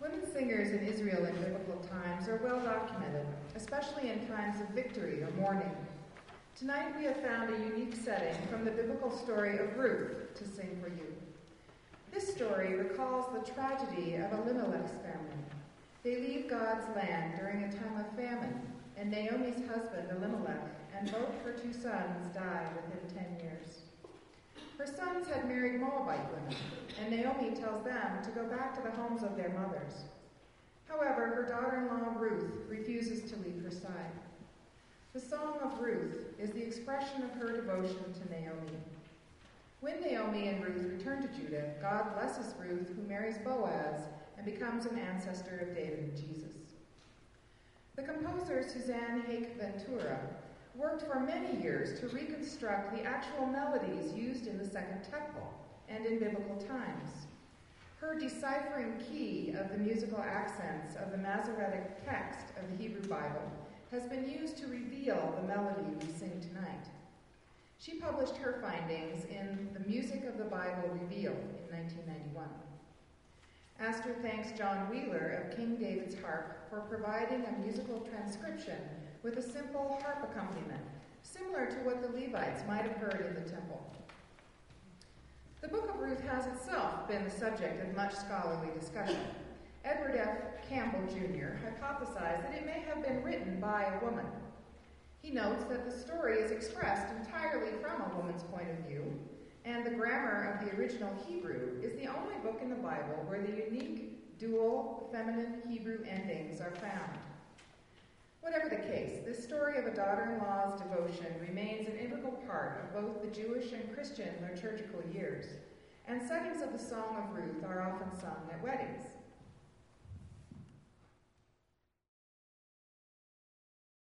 Women singers in Israel in biblical times are well documented, especially in times of victory or mourning. Tonight we have found a unique setting from the biblical story of Ruth to sing for you. This story recalls the tragedy of Elimelech's family. They leave God's land during a time of famine, and Naomi's husband, Elimelech, and both her two sons die within 10 years. Her sons had married Moabite women, and Naomi tells them to go back to the homes of their mothers. However, her daughter in law Ruth refuses to leave her side. The Song of Ruth is the expression of her devotion to Naomi. When Naomi and Ruth return to Judah, God blesses Ruth, who marries Boaz and becomes an ancestor of David and Jesus. The composer Suzanne Haïk-Vantoura worked for many years to reconstruct the actual melodies used in the Second Temple and in biblical times. Her deciphering key of the musical accents of the Masoretic text of the Hebrew Bible has been used to reveal the melody we sing tonight. She published her findings in The Music of the Bible Revealed in 1991. Astor thanks John Wheeler of King David's Harp for providing a musical transcription with a simple harp accompaniment, similar to what the Levites might have heard in the temple. The book of Ruth has itself been the subject of much scholarly discussion. Edward F. Campbell, Jr. hypothesized that it may have been written by a woman. He notes that the story is expressed entirely from a woman's point of view, and the grammar of the original Hebrew is the only book in the Bible where the unique dual feminine Hebrew endings are found. Whatever the case, this story of a daughter in law's devotion remains an integral part of both the Jewish and Christian liturgical years, and settings of the Song of Ruth are often sung at weddings.